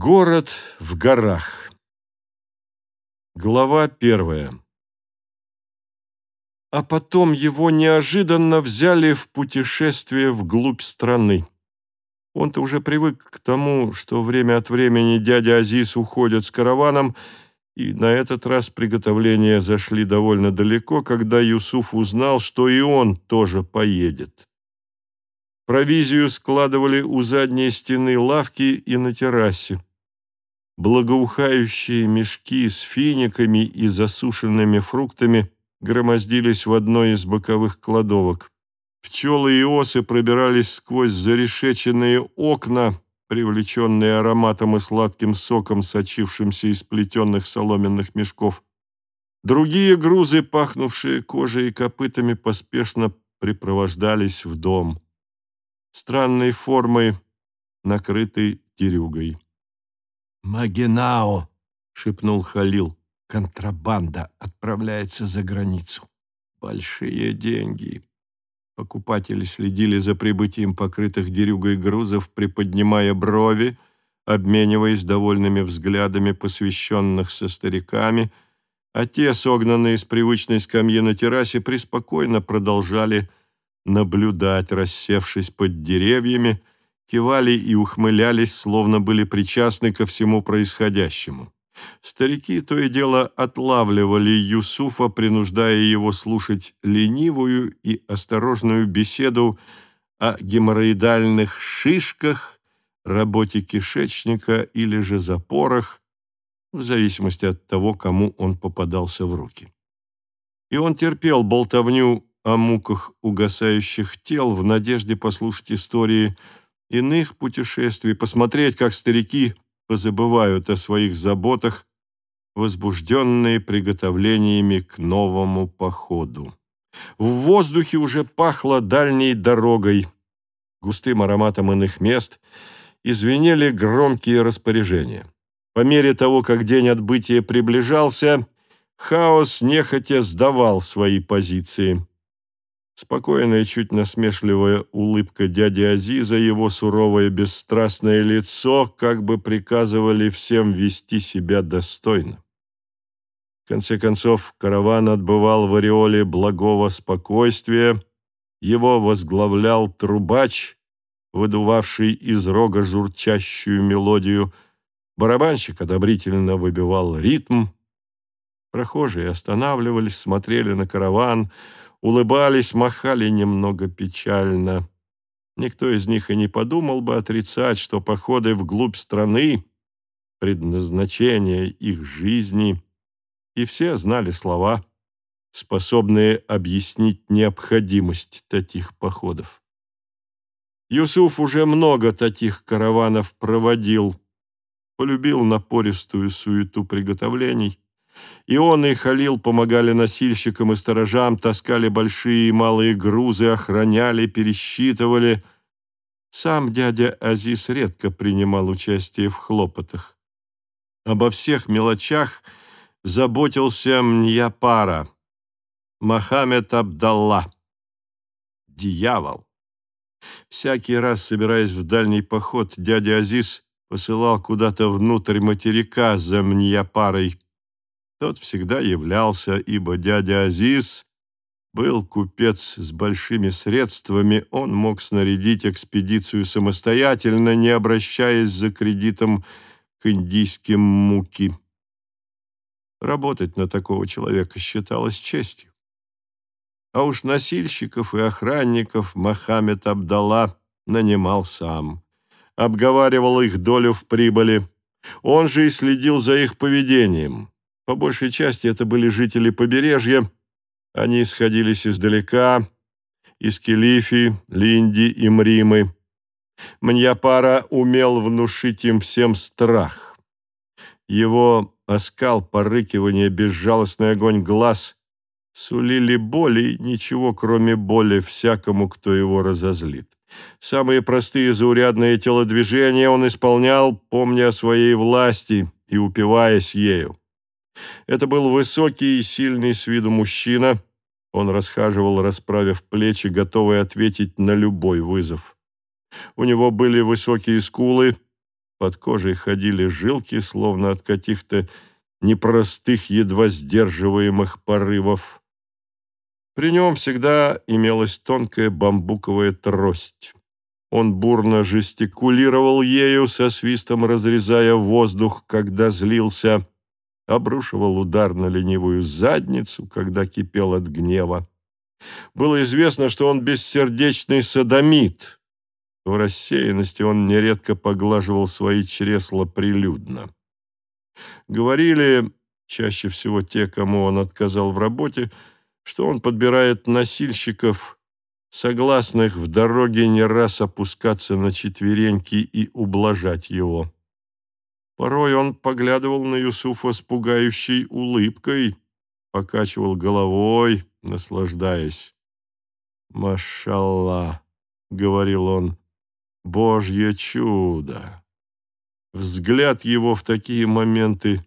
Город в горах. Глава первая. А потом его неожиданно взяли в путешествие вглубь страны. Он-то уже привык к тому, что время от времени дядя Азиз уходит с караваном, и на этот раз приготовления зашли довольно далеко, когда Юсуф узнал, что и он тоже поедет. Провизию складывали у задней стены лавки и на террасе благоухающие мешки с финиками и засушенными фруктами громоздились в одной из боковых кладовок. Пчелы и осы пробирались сквозь зарешеченные окна, привлеченные ароматом и сладким соком, сочившимся из плетенных соломенных мешков. Другие грузы, пахнувшие кожей и копытами, поспешно припровождались в дом. Странной формой, накрытый дерюгой. «Магенао!» — шепнул Халил. «Контрабанда отправляется за границу. Большие деньги». Покупатели следили за прибытием покрытых дерюгой грузов, приподнимая брови, обмениваясь довольными взглядами посвященных со стариками, а те, согнанные с привычной скамьи на террасе, преспокойно продолжали наблюдать, рассевшись под деревьями, кивали и ухмылялись, словно были причастны ко всему происходящему. Старики то и дело отлавливали Юсуфа, принуждая его слушать ленивую и осторожную беседу о геморроидальных шишках, работе кишечника или же запорах, в зависимости от того, кому он попадался в руки. И он терпел болтовню о муках угасающих тел в надежде послушать истории иных путешествий, посмотреть, как старики позабывают о своих заботах, возбужденные приготовлениями к новому походу. В воздухе уже пахло дальней дорогой, густым ароматом иных мест, и звенели громкие распоряжения. По мере того, как день отбытия приближался, хаос нехотя сдавал свои позиции. Спокойная, чуть насмешливая улыбка дяди Азиза, его суровое бесстрастное лицо как бы приказывали всем вести себя достойно. В конце концов, караван отбывал в ореоле благого спокойствия, его возглавлял трубач, выдувавший из рога журчащую мелодию, барабанщик одобрительно выбивал ритм, прохожие останавливались, смотрели на караван — улыбались, махали немного печально. Никто из них и не подумал бы отрицать, что походы вглубь страны — предназначение их жизни, и все знали слова, способные объяснить необходимость таких походов. Юсуф уже много таких караванов проводил, полюбил напористую суету приготовлений, и он, и Халил помогали носильщикам и сторожам, таскали большие и малые грузы, охраняли, пересчитывали. Сам дядя Азиз редко принимал участие в хлопотах. Обо всех мелочах заботился Мньяпара, Мохаммед Абдалла, дьявол. Всякий раз, собираясь в дальний поход, дядя Азиз посылал куда-то внутрь материка за Мньяпарой, тот всегда являлся, ибо дядя Азиз был купец с большими средствами, он мог снарядить экспедицию самостоятельно, не обращаясь за кредитом к индийским муки. Работать на такого человека считалось честью. А уж носильщиков и охранников Мохаммед Абдалла нанимал сам. Обговаривал их долю в прибыли. Он же и следил за их поведением. По большей части это были жители побережья. Они сходились издалека, из Килифи, Линди и Мримы. Маньяпара умел внушить им всем страх. Его оскал, порыкивание, безжалостный огонь глаз сулили боли, ничего кроме боли всякому, кто его разозлит. Самые простые заурядные телодвижения он исполнял, помня о своей власти и упиваясь ею. Это был высокий и сильный с виду мужчина. Он расхаживал, расправив плечи, готовый ответить на любой вызов. У него были высокие скулы, Под кожей ходили жилки, словно от каких-то непростых, едва сдерживаемых порывов. При нем всегда имелась тонкая бамбуковая трость. Он бурно жестикулировал ею, со свистом разрезая воздух, когда злился, обрушивал удар на ленивую задницу, когда кипел от гнева. Было известно, что он бессердечный садомит. В рассеянности он нередко поглаживал свои чресла прилюдно. Говорили, чаще всего те, кому он отказал в работе, что он подбирает носильщиков, согласных в дороге не раз опускаться на четвереньки и ублажать его. Порой он поглядывал на Юсуфа с пугающей улыбкой, покачивал головой, наслаждаясь. «Машалла», — говорил он, — «божье чудо». Взгляд его в такие моменты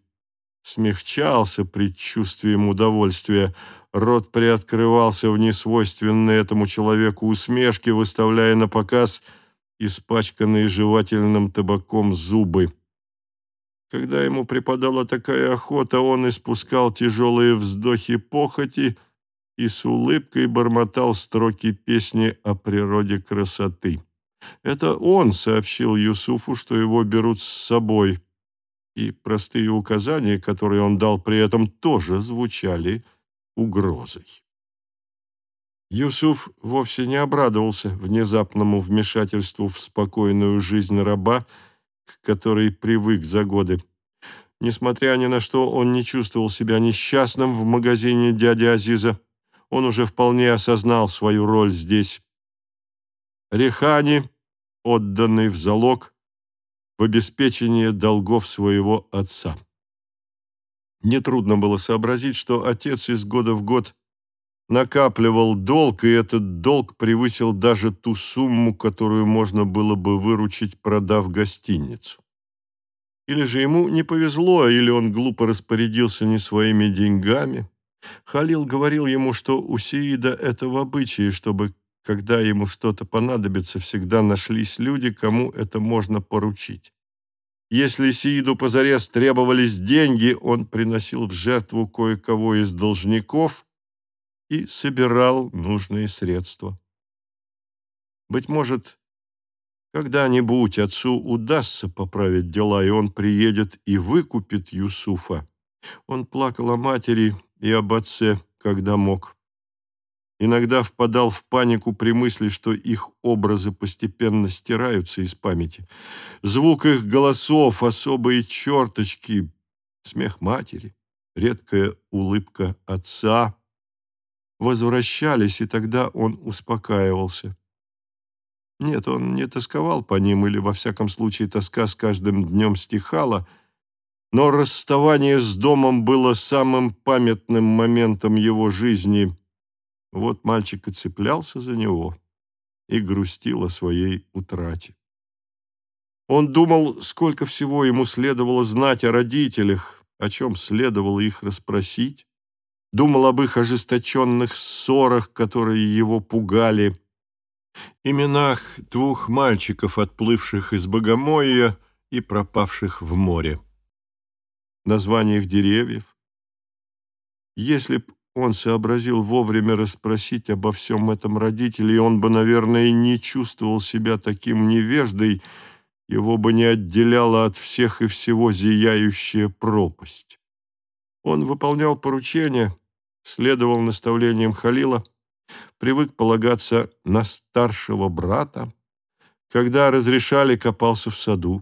смягчался предчувствием удовольствия, рот приоткрывался в несвойственной этому человеку усмешке, выставляя на показ испачканные жевательным табаком зубы. Когда ему припадала такая охота, он испускал тяжелые вздохи похоти и с улыбкой бормотал строки песни о природе красоты. Это он сообщил Юсуфу, что его берут с собой, и простые указания, которые он дал при этом, тоже звучали угрозой. Юсуф вовсе не обрадовался внезапному вмешательству в спокойную жизнь раба, к которой привык за годы. Несмотря ни на что, он не чувствовал себя несчастным в магазине дяди Азиза. Он уже вполне осознал свою роль здесь. Рехани, отданный в залог, в обеспечение долгов своего отца. Нетрудно было сообразить, что отец из года в год накапливал долг, и этот долг превысил даже ту сумму, которую можно было бы выручить, продав гостиницу. Или же ему не повезло, или он глупо распорядился не своими деньгами. Халил говорил ему, что у Сиида это в обычае, чтобы, когда ему что-то понадобится, всегда нашлись люди, кому это можно поручить. Если Сииду позарез требовались деньги, он приносил в жертву кое-кого из должников и собирал нужные средства. Быть может, когда-нибудь отцу удастся поправить дела, и он приедет и выкупит Юсуфа. Он плакал о матери и об отце, когда мог. Иногда впадал в панику при мысли, что их образы постепенно стираются из памяти. Звук их голосов, особые черточки, смех матери, редкая улыбка отца возвращались, и тогда он успокаивался. Нет, он не тосковал по ним, или, во всяком случае, тоска с каждым днем стихала, но расставание с домом было самым памятным моментом его жизни. Вот мальчик и цеплялся за него и грустил о своей утрате. Он думал, сколько всего ему следовало знать о родителях, о чем следовало их расспросить, думал об их ожесточенных ссорах, которые его пугали, именах двух мальчиков, отплывших из Богомоя и пропавших в море, названиях деревьев. Если б он сообразил вовремя расспросить обо всем этом родителей, он бы, наверное, не чувствовал себя таким невеждой, его бы не отделяла от всех и всего зияющая пропасть. Он выполнял поручения, следовал наставлениям Халила, привык полагаться на старшего брата, когда разрешали, копался в саду.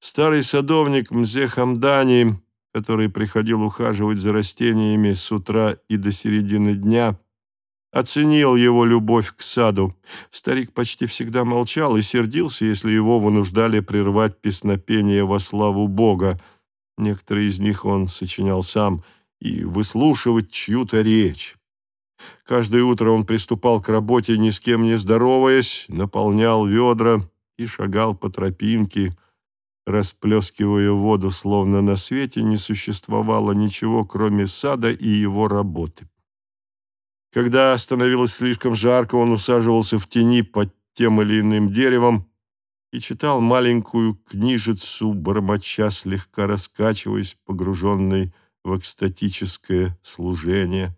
Старый садовник Мзе Хамдани, который приходил ухаживать за растениями с утра и до середины дня, оценил его любовь к саду. Старик почти всегда молчал и сердился, если его вынуждали прервать песнопение во славу Бога. Некоторые из них он сочинял сам, и выслушивать чью-то речь. Каждое утро он приступал к работе, ни с кем не здороваясь, наполнял ведра и шагал по тропинке, расплескивая воду, словно на свете не существовало ничего, кроме сада и его работы. Когда становилось слишком жарко, он усаживался в тени под тем или иным деревом и читал маленькую книжицу, бормоча, слегка раскачиваясь, погруженный в экстатическое служение.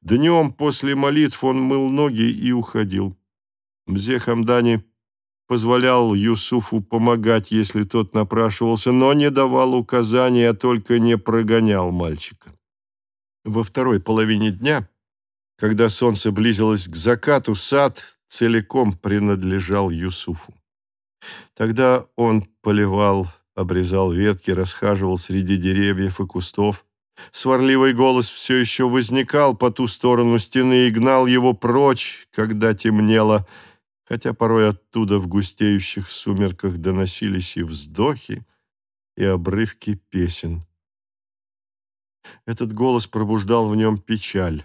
Днем после молитв он мыл ноги и уходил. Мзе Хамдани позволял Юсуфу помогать, если тот напрашивался, но не давал указаний, а только не прогонял мальчика. Во второй половине дня, когда солнце близилось к закату, сад целиком принадлежал Юсуфу. Тогда он поливал, обрезал ветки, расхаживал среди деревьев и кустов. Сварливый голос все еще возникал по ту сторону стены и гнал его прочь, когда темнело, хотя порой оттуда в густеющих сумерках доносились и вздохи, и обрывки песен. Этот голос пробуждал в нем печаль.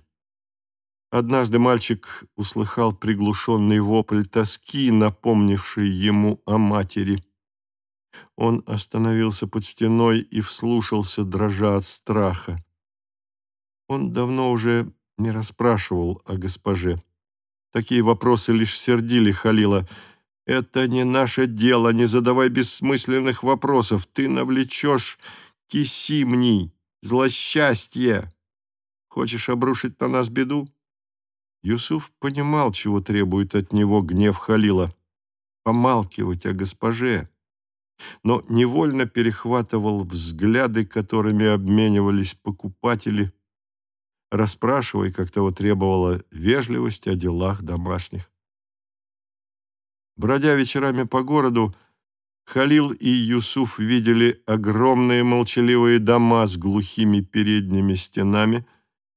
Однажды мальчик услыхал приглушенный вопль тоски, напомнивший ему о матери. Он остановился под стеной и вслушался, дрожа от страха. Он давно уже не расспрашивал о госпоже. Такие вопросы лишь сердили Халила. «Это не наше дело, не задавай бессмысленных вопросов. Ты навлечешь кисимни, злосчастье. Хочешь обрушить на нас беду?» Юсуф понимал, чего требует от него гнев Халила. Помалкивать о госпоже. Но невольно перехватывал взгляды, которыми обменивались покупатели, расспрашивая, как того требовала вежливость о делах домашних. Бродя вечерами по городу, Халил и Юсуф видели огромные молчаливые дома с глухими передними стенами,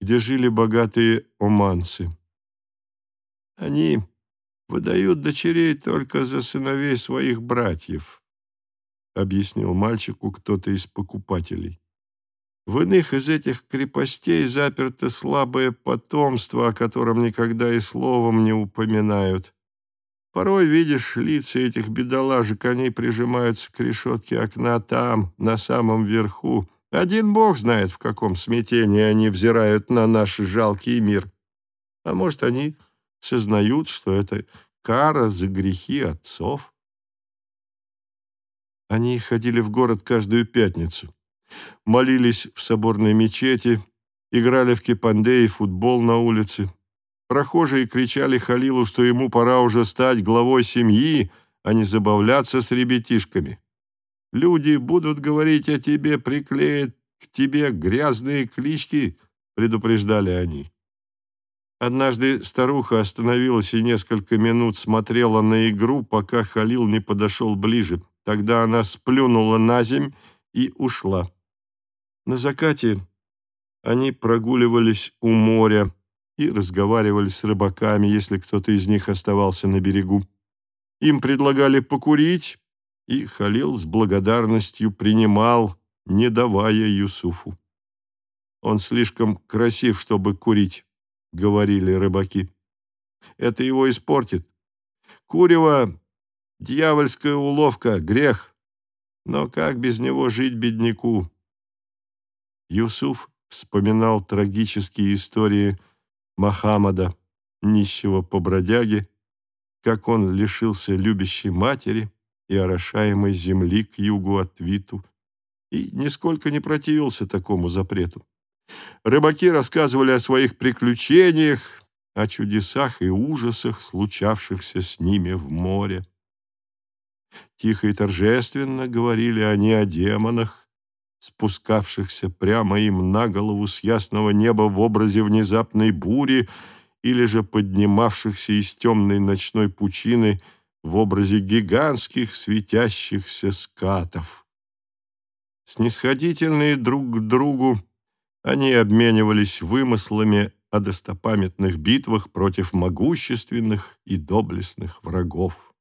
где жили богатые оманцы. Они выдают дочерей только за сыновей своих братьев, объяснил мальчику кто-то из покупателей. В иных из этих крепостей заперто слабое потомство, о котором никогда и словом не упоминают. Порой видишь лица этих бедолажек, они прижимаются к решетке окна там, на самом верху. Один бог знает, в каком смятении они взирают на наш жалкий мир. А может, они сознают, что это кара за грехи отцов. Они ходили в город каждую пятницу, молились в соборной мечети, играли в кипанде и футбол на улице. Прохожие кричали Халилу, что ему пора уже стать главой семьи, а не забавляться с ребятишками. «Люди будут говорить о тебе, приклеят к тебе грязные клички», — предупреждали они. Однажды старуха остановилась и несколько минут смотрела на игру, пока Халил не подошел ближе. Тогда она сплюнула на земь и ушла. На закате они прогуливались у моря и разговаривали с рыбаками, если кто-то из них оставался на берегу. Им предлагали покурить, и Халил с благодарностью принимал, не давая Юсуфу. Он слишком красив, чтобы курить. — говорили рыбаки. «Это его испортит. Курево — дьявольская уловка, грех. Но как без него жить бедняку?» Юсуф вспоминал трагические истории Махамада, нищего по бродяге, как он лишился любящей матери и орошаемой земли к югу от Виту, и нисколько не противился такому запрету. Рыбаки рассказывали о своих приключениях, о чудесах и ужасах, случавшихся с ними в море. Тихо и торжественно говорили они о демонах, спускавшихся прямо им на голову с ясного неба в образе внезапной бури или же поднимавшихся из темной ночной пучины в образе гигантских светящихся скатов. Снисходительные друг к другу, они обменивались вымыслами о достопамятных битвах против могущественных и доблестных врагов.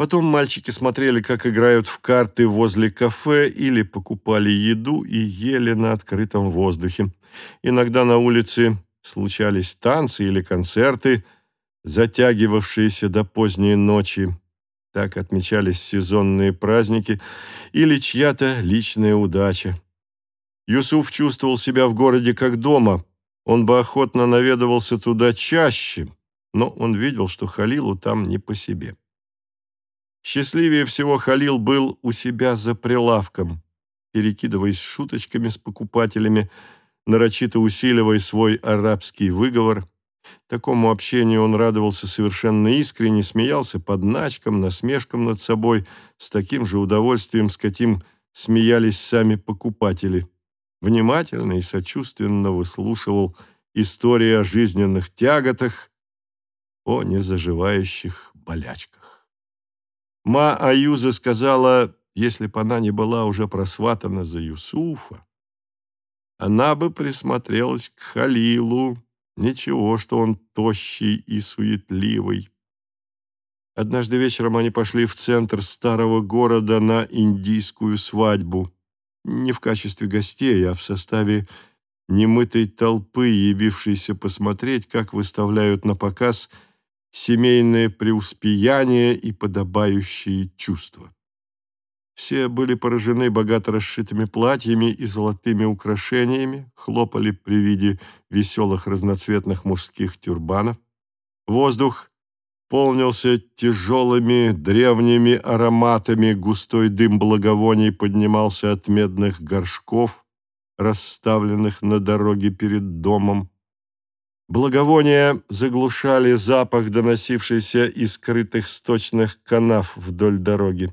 Потом мальчики смотрели, как играют в карты возле кафе или покупали еду и ели на открытом воздухе. Иногда на улице случались танцы или концерты, затягивавшиеся до поздней ночи. Так отмечались сезонные праздники или чья-то личная удача. Юсуф чувствовал себя в городе как дома. Он бы охотно наведывался туда чаще, но он видел, что Халилу там не по себе. Счастливее всего Халил был у себя за прилавком, перекидываясь шуточками с покупателями, нарочито усиливая свой арабский выговор. Такому общению он радовался совершенно искренне, смеялся под начком, насмешком над собой, с таким же удовольствием, с каким смеялись сами покупатели. Внимательно и сочувственно выслушивал истории о жизненных тяготах, о незаживающих болячках. Ма Аюза сказала, если бы она не была уже просватана за Юсуфа, она бы присмотрелась к Халилу. Ничего, что он тощий и суетливый. Однажды вечером они пошли в центр старого города на индийскую свадьбу. Не в качестве гостей, а в составе немытой толпы, явившейся посмотреть, как выставляют на показ семейное преуспеяние и подобающие чувства. Все были поражены богато расшитыми платьями и золотыми украшениями, хлопали при виде веселых разноцветных мужских тюрбанов. Воздух полнился тяжелыми древними ароматами, густой дым благовоний поднимался от медных горшков, расставленных на дороге перед домом. Благовония заглушали запах, доносившийся из скрытых сточных канав вдоль дороги.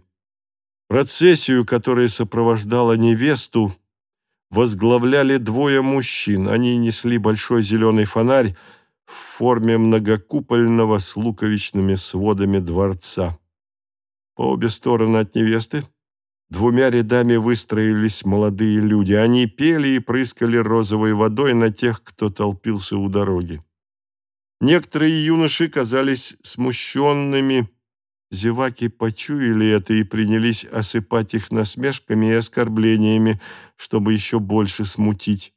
Процессию, которая сопровождала невесту, возглавляли двое мужчин. Они несли большой зеленый фонарь в форме многокупольного с луковичными сводами дворца. По обе стороны от невесты двумя рядами выстроились молодые люди. Они пели и прыскали розовой водой на тех, кто толпился у дороги. Некоторые юноши казались смущенными, Зеваки почуяли это и принялись осыпать их насмешками и оскорблениями, чтобы еще больше смутить.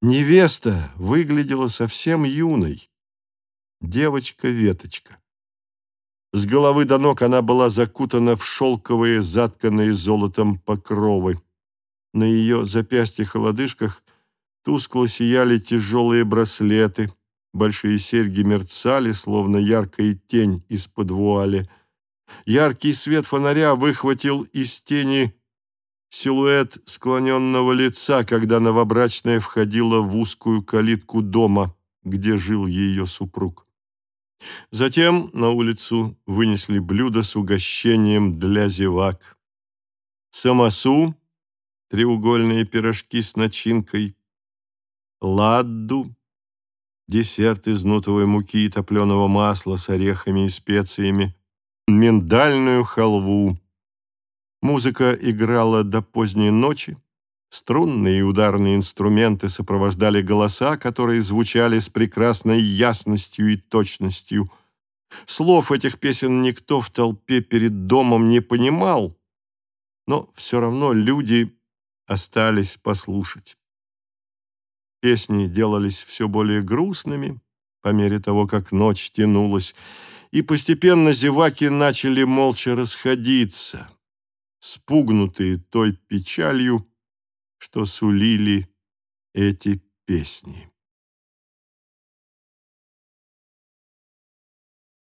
Невеста выглядела совсем юной. Девочка-веточка. С головы до ног она была закутана в шелковые, затканные золотом покровы. На ее запястьях и лодыжках тускло сияли тяжелые браслеты – Большие серьги мерцали, словно яркая тень из-под вуали. Яркий свет фонаря выхватил из тени силуэт склоненного лица, когда новобрачная входила в узкую калитку дома, где жил ее супруг. Затем на улицу вынесли блюдо с угощением для зевак. Самосу, треугольные пирожки с начинкой, ладду, десерт из нутовой муки и топленого масла с орехами и специями, миндальную халву. Музыка играла до поздней ночи, струнные и ударные инструменты сопровождали голоса, которые звучали с прекрасной ясностью и точностью. Слов этих песен никто в толпе перед домом не понимал, но все равно люди остались послушать. Песни делались все более грустными по мере того, как ночь тянулась, и постепенно зеваки начали молча расходиться, спугнутые той печалью, что сулили эти песни.